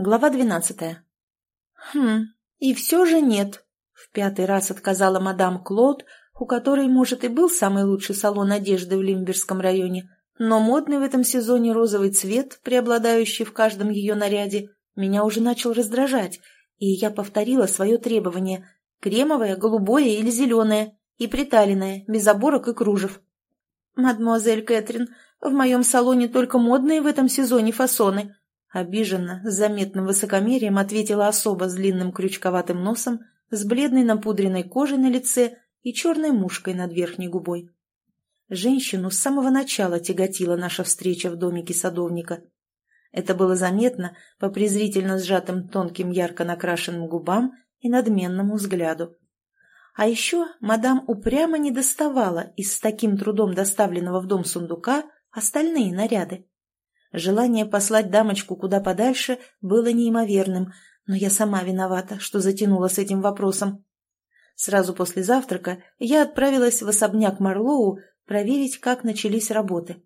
Глава двенадцатая. «Хм, и все же нет», — в пятый раз отказала мадам Клод, у которой, может, и был самый лучший салон одежды в Лимберском районе, но модный в этом сезоне розовый цвет, преобладающий в каждом ее наряде, меня уже начал раздражать, и я повторила свое требование — кремовое, голубое или зеленое, и приталенное, без оборок и кружев. «Мадемуазель Кэтрин, в моем салоне только модные в этом сезоне фасоны», Обиженно, с заметным высокомерием ответила особа с длинным крючковатым носом, с бледной напудренной кожей на лице и черной мушкой над верхней губой. Женщину с самого начала тяготила наша встреча в домике садовника. Это было заметно по презрительно сжатым тонким ярко накрашенным губам и надменному взгляду. А еще мадам упрямо не доставала из с таким трудом доставленного в дом сундука остальные наряды. Желание послать дамочку куда подальше было неимоверным, но я сама виновата, что затянула с этим вопросом. Сразу после завтрака я отправилась в особняк Марлоу проверить, как начались работы.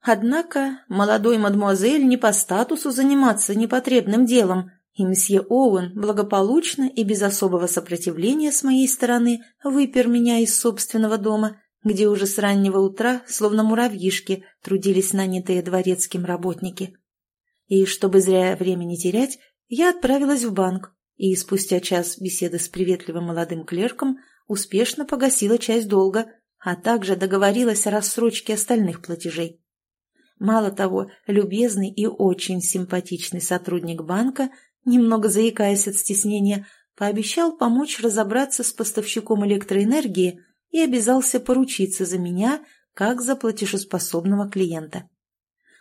Однако молодой мадемуазель не по статусу заниматься непотребным делом, и мсье Оуэн благополучно и без особого сопротивления с моей стороны выпер меня из собственного дома где уже с раннего утра, словно муравьишки, трудились нанятые дворецким работники. И чтобы зря времени терять, я отправилась в банк и спустя час беседы с приветливым молодым клерком успешно погасила часть долга, а также договорилась о рассрочке остальных платежей. Мало того, любезный и очень симпатичный сотрудник банка, немного заикаясь от стеснения, пообещал помочь разобраться с поставщиком электроэнергии – и обязался поручиться за меня, как за платежеспособного клиента.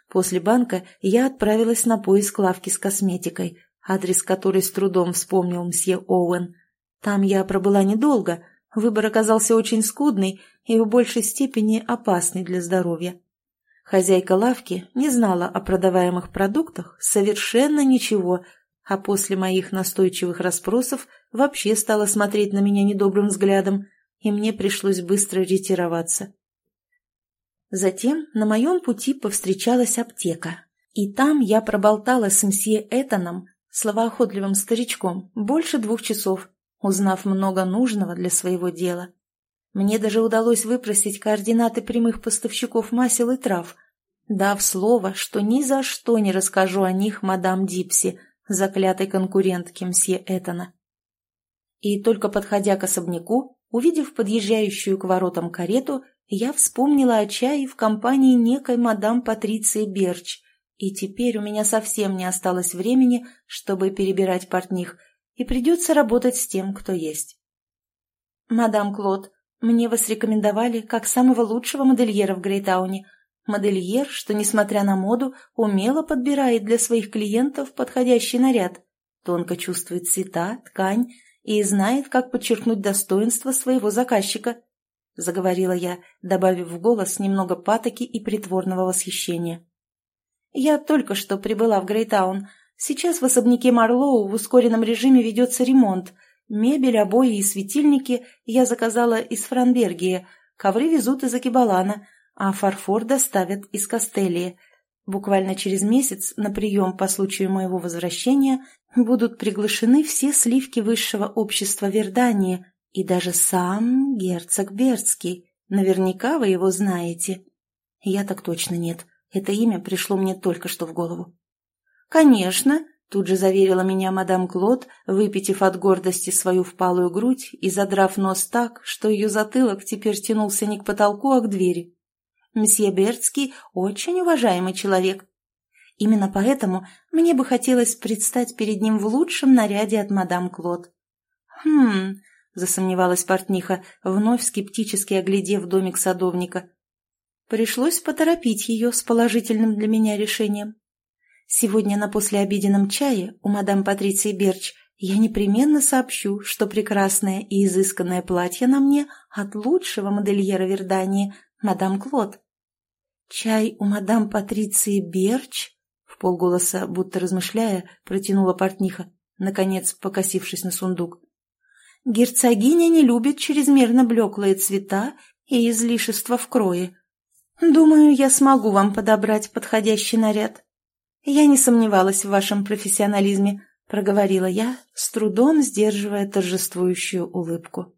После банка я отправилась на поиск лавки с косметикой, адрес которой с трудом вспомнил мсье Оуэн. Там я пробыла недолго, выбор оказался очень скудный и в большей степени опасный для здоровья. Хозяйка лавки не знала о продаваемых продуктах совершенно ничего, а после моих настойчивых расспросов вообще стала смотреть на меня недобрым взглядом, и мне пришлось быстро ретироваться. Затем на моем пути повстречалась аптека, и там я проболтала с мсье Этаном, словоохотливым старичком, больше двух часов, узнав много нужного для своего дела. Мне даже удалось выпросить координаты прямых поставщиков масел и трав, дав слово, что ни за что не расскажу о них мадам Дипси, заклятой конкурентке мсье Этана. И только подходя к особняку, Увидев подъезжающую к воротам карету, я вспомнила о чае в компании некой мадам Патриции Берч, и теперь у меня совсем не осталось времени, чтобы перебирать портних, и придется работать с тем, кто есть. «Мадам Клод, мне вас рекомендовали как самого лучшего модельера в Грейтауне. Модельер, что, несмотря на моду, умело подбирает для своих клиентов подходящий наряд, тонко чувствует цвета, ткань и знает, как подчеркнуть достоинство своего заказчика», — заговорила я, добавив в голос немного патоки и притворного восхищения. «Я только что прибыла в Грейтаун. Сейчас в особняке Марлоу в ускоренном режиме ведется ремонт. Мебель, обои и светильники я заказала из Франбергии, ковры везут из Акибалана, а фарфор доставят из Кастелии». Буквально через месяц на прием по случаю моего возвращения будут приглашены все сливки высшего общества Вердании и даже сам герцог Бердский. Наверняка вы его знаете. Я так точно нет. Это имя пришло мне только что в голову. «Конечно», — тут же заверила меня мадам Клод, выпитив от гордости свою впалую грудь и задрав нос так, что ее затылок теперь тянулся не к потолку, а к двери. «Мсье Бердский очень уважаемый человек. Именно поэтому мне бы хотелось предстать перед ним в лучшем наряде от мадам Клод. «Хм...» — засомневалась портниха, вновь скептически оглядев домик садовника. Пришлось поторопить ее с положительным для меня решением. Сегодня на послеобеденном чае у мадам Патриции Берч я непременно сообщу, что прекрасное и изысканное платье на мне от лучшего модельера Вердании, мадам Клод. Чай у мадам Патриции Берч? полголоса, будто размышляя, протянула портниха, наконец покосившись на сундук. «Герцогиня не любит чрезмерно блеклые цвета и излишества в крое. Думаю, я смогу вам подобрать подходящий наряд». Я не сомневалась в вашем профессионализме, проговорила я, с трудом сдерживая торжествующую улыбку.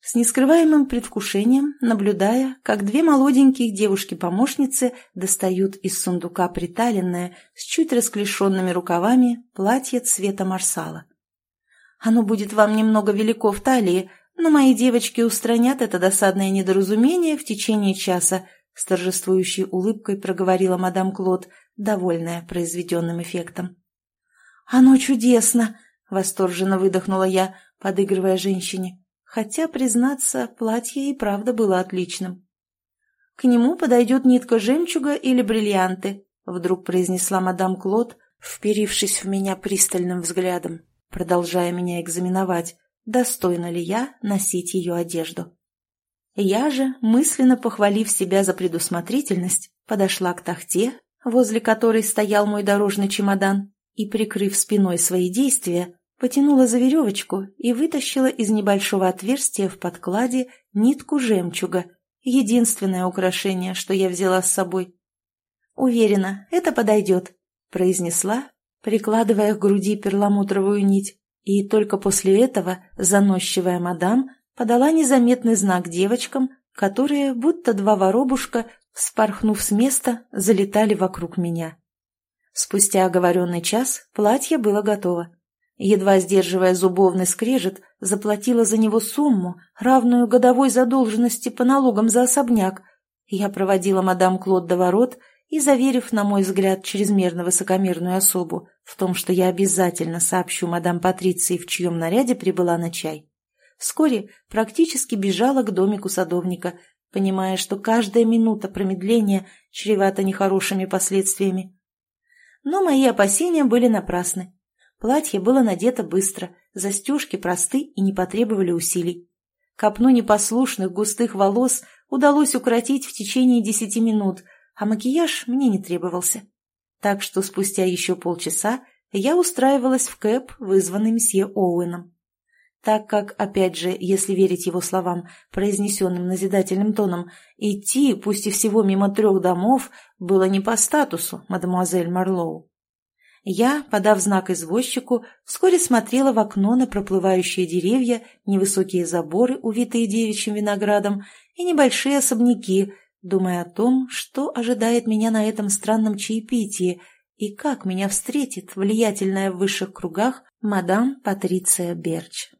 С нескрываемым предвкушением, наблюдая, как две молоденьких девушки-помощницы достают из сундука приталенное с чуть расклешенными рукавами платье цвета марсала. Оно будет вам немного велико в талии, но мои девочки устранят это досадное недоразумение в течение часа, с торжествующей улыбкой проговорила мадам Клод, довольная произведенным эффектом. «Оно чудесно!» — восторженно выдохнула я, подыгрывая женщине, хотя, признаться, платье и правда было отличным. «К нему подойдет нитка жемчуга или бриллианты», — вдруг произнесла мадам Клод, вперившись в меня пристальным взглядом продолжая меня экзаменовать, достойна ли я носить ее одежду. Я же, мысленно похвалив себя за предусмотрительность, подошла к тахте, возле которой стоял мой дорожный чемодан, и, прикрыв спиной свои действия, потянула за веревочку и вытащила из небольшого отверстия в подкладе нитку жемчуга, единственное украшение, что я взяла с собой. «Уверена, это подойдет», — произнесла, прикладывая к груди перламутровую нить, и только после этого заносчивая мадам подала незаметный знак девочкам, которые, будто два воробушка, вспорхнув с места, залетали вокруг меня. Спустя оговоренный час платье было готово. Едва сдерживая зубовный скрежет, заплатила за него сумму, равную годовой задолженности по налогам за особняк. Я проводила мадам Клод до ворот и, заверив, на мой взгляд, чрезмерно высокомерную особу в том, что я обязательно сообщу мадам Патриции, в чьем наряде прибыла на чай, вскоре практически бежала к домику садовника, понимая, что каждая минута промедления чревата нехорошими последствиями. Но мои опасения были напрасны. Платье было надето быстро, застежки просты и не потребовали усилий. Копну непослушных густых волос удалось укротить в течение десяти минут – а макияж мне не требовался. Так что спустя еще полчаса я устраивалась в кэп, вызванный месье Оуэном. Так как, опять же, если верить его словам, произнесенным назидательным тоном, идти, пусть и всего мимо трех домов, было не по статусу, мадемуазель Марлоу. Я, подав знак извозчику, вскоре смотрела в окно на проплывающие деревья, невысокие заборы, увитые девичьим виноградом, и небольшие особняки, думая о том, что ожидает меня на этом странном чаепитии и как меня встретит влиятельная в высших кругах мадам Патриция Берч.